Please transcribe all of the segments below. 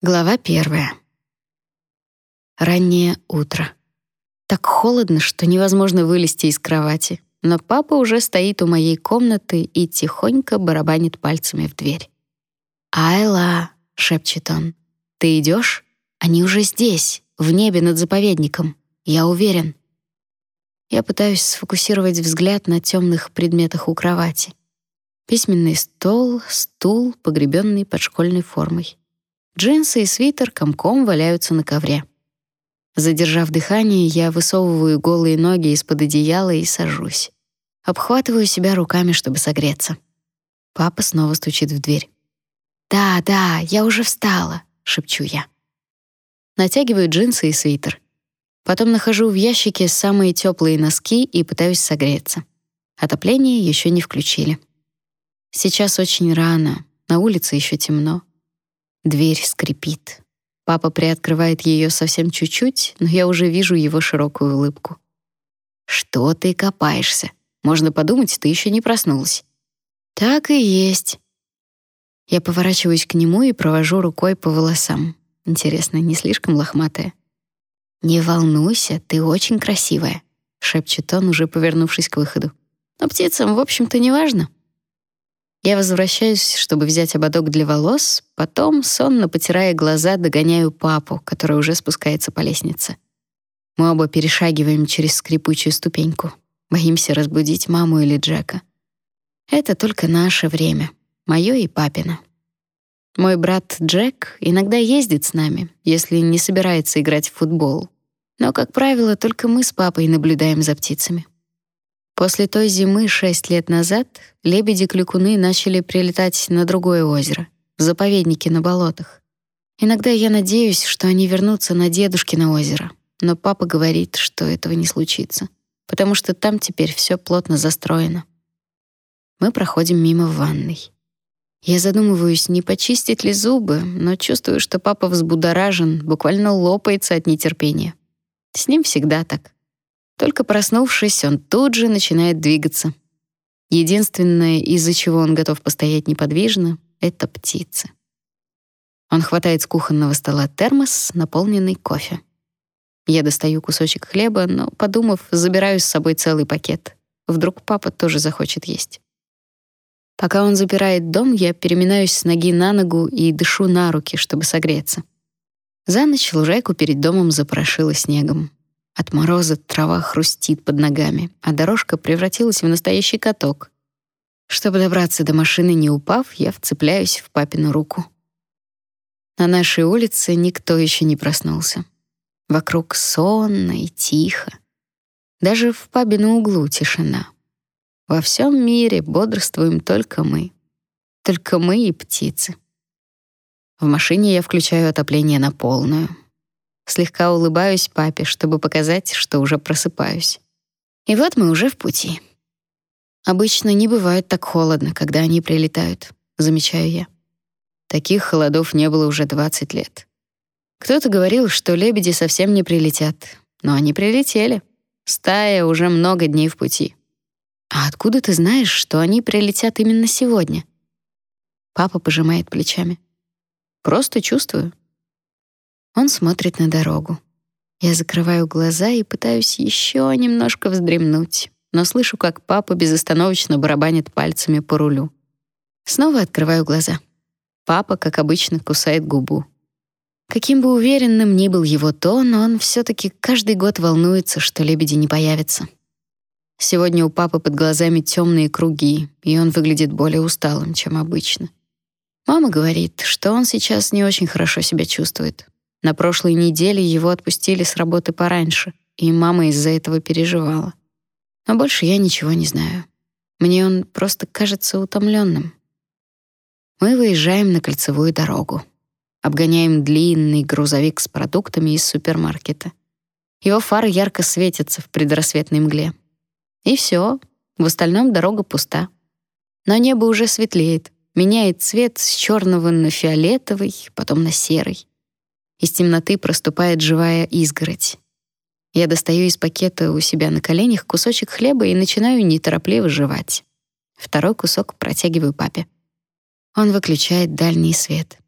Глава первая. Раннее утро. Так холодно, что невозможно вылезти из кровати, но папа уже стоит у моей комнаты и тихонько барабанит пальцами в дверь. «Айла», — шепчет он, — «ты идешь? Они уже здесь, в небе над заповедником. Я уверен». Я пытаюсь сфокусировать взгляд на темных предметах у кровати. Письменный стол, стул, погребенный под школьной формой. Джинсы и свитер комком валяются на ковре. Задержав дыхание, я высовываю голые ноги из-под одеяла и сажусь. Обхватываю себя руками, чтобы согреться. Папа снова стучит в дверь. «Да, да, я уже встала», — шепчу я. Натягиваю джинсы и свитер. Потом нахожу в ящике самые теплые носки и пытаюсь согреться. Отопление еще не включили. Сейчас очень рано, на улице еще темно. Дверь скрипит. Папа приоткрывает ее совсем чуть-чуть, но я уже вижу его широкую улыбку. «Что ты копаешься? Можно подумать, ты еще не проснулась». «Так и есть». Я поворачиваюсь к нему и провожу рукой по волосам. Интересно, не слишком лохматая? «Не волнуйся, ты очень красивая», — шепчет он, уже повернувшись к выходу. «Но птицам, в общем-то, не важно». Я возвращаюсь, чтобы взять ободок для волос, потом, сонно потирая глаза, догоняю папу, который уже спускается по лестнице. Мы оба перешагиваем через скрипучую ступеньку. Боимся разбудить маму или Джека. Это только наше время, моё и папино. Мой брат Джек иногда ездит с нами, если не собирается играть в футбол. Но, как правило, только мы с папой наблюдаем за птицами. После той зимы шесть лет назад лебеди-клюкуны начали прилетать на другое озеро, в заповеднике на болотах. Иногда я надеюсь, что они вернутся на дедушкино озеро, но папа говорит, что этого не случится, потому что там теперь все плотно застроено. Мы проходим мимо ванной. Я задумываюсь, не почистить ли зубы, но чувствую, что папа взбудоражен, буквально лопается от нетерпения. С ним всегда так. Только проснувшись, он тут же начинает двигаться. Единственное, из-за чего он готов постоять неподвижно, это птицы. Он хватает с кухонного стола термос, наполненный кофе. Я достаю кусочек хлеба, но, подумав, забираю с собой целый пакет. Вдруг папа тоже захочет есть. Пока он запирает дом, я переминаюсь с ноги на ногу и дышу на руки, чтобы согреться. За ночь лужайку перед домом запорошило снегом. От мороза трава хрустит под ногами, а дорожка превратилась в настоящий каток. Чтобы добраться до машины, не упав, я вцепляюсь в папину руку. На нашей улице никто еще не проснулся. Вокруг сонно и тихо. Даже в пабе на углу тишина. Во всем мире бодрствуем только мы. Только мы и птицы. В машине я включаю отопление на полную. Слегка улыбаюсь папе, чтобы показать, что уже просыпаюсь. И вот мы уже в пути. Обычно не бывает так холодно, когда они прилетают, замечаю я. Таких холодов не было уже 20 лет. Кто-то говорил, что лебеди совсем не прилетят, но они прилетели. Стая уже много дней в пути. А откуда ты знаешь, что они прилетят именно сегодня? Папа пожимает плечами. Просто чувствую. Он смотрит на дорогу. Я закрываю глаза и пытаюсь еще немножко вздремнуть, но слышу, как папа безостановочно барабанит пальцами по рулю. Снова открываю глаза. Папа, как обычно, кусает губу. Каким бы уверенным ни был его тон, он все таки каждый год волнуется, что лебеди не появятся. Сегодня у папы под глазами темные круги, и он выглядит более усталым, чем обычно. Мама говорит, что он сейчас не очень хорошо себя чувствует, на прошлой неделе его отпустили с работы пораньше, и мама из-за этого переживала. Но больше я ничего не знаю. Мне он просто кажется утомленным. Мы выезжаем на кольцевую дорогу. Обгоняем длинный грузовик с продуктами из супермаркета. Его фары ярко светятся в предрассветной мгле. И все, в остальном дорога пуста. Но небо уже светлеет, меняет цвет с черного на фиолетовый, потом на серый. Из темноты проступает живая изгородь. Я достаю из пакета у себя на коленях кусочек хлеба и начинаю неторопливо жевать. Второй кусок протягиваю папе. Он выключает дальний свет.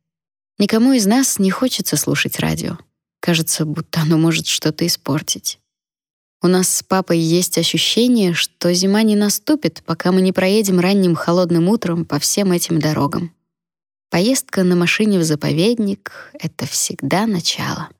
Никому из нас не хочется слушать радио. Кажется, будто оно может что-то испортить. У нас с папой есть ощущение, что зима не наступит, пока мы не проедем ранним холодным утром по всем этим дорогам. Поездка на машине в заповедник — это всегда начало.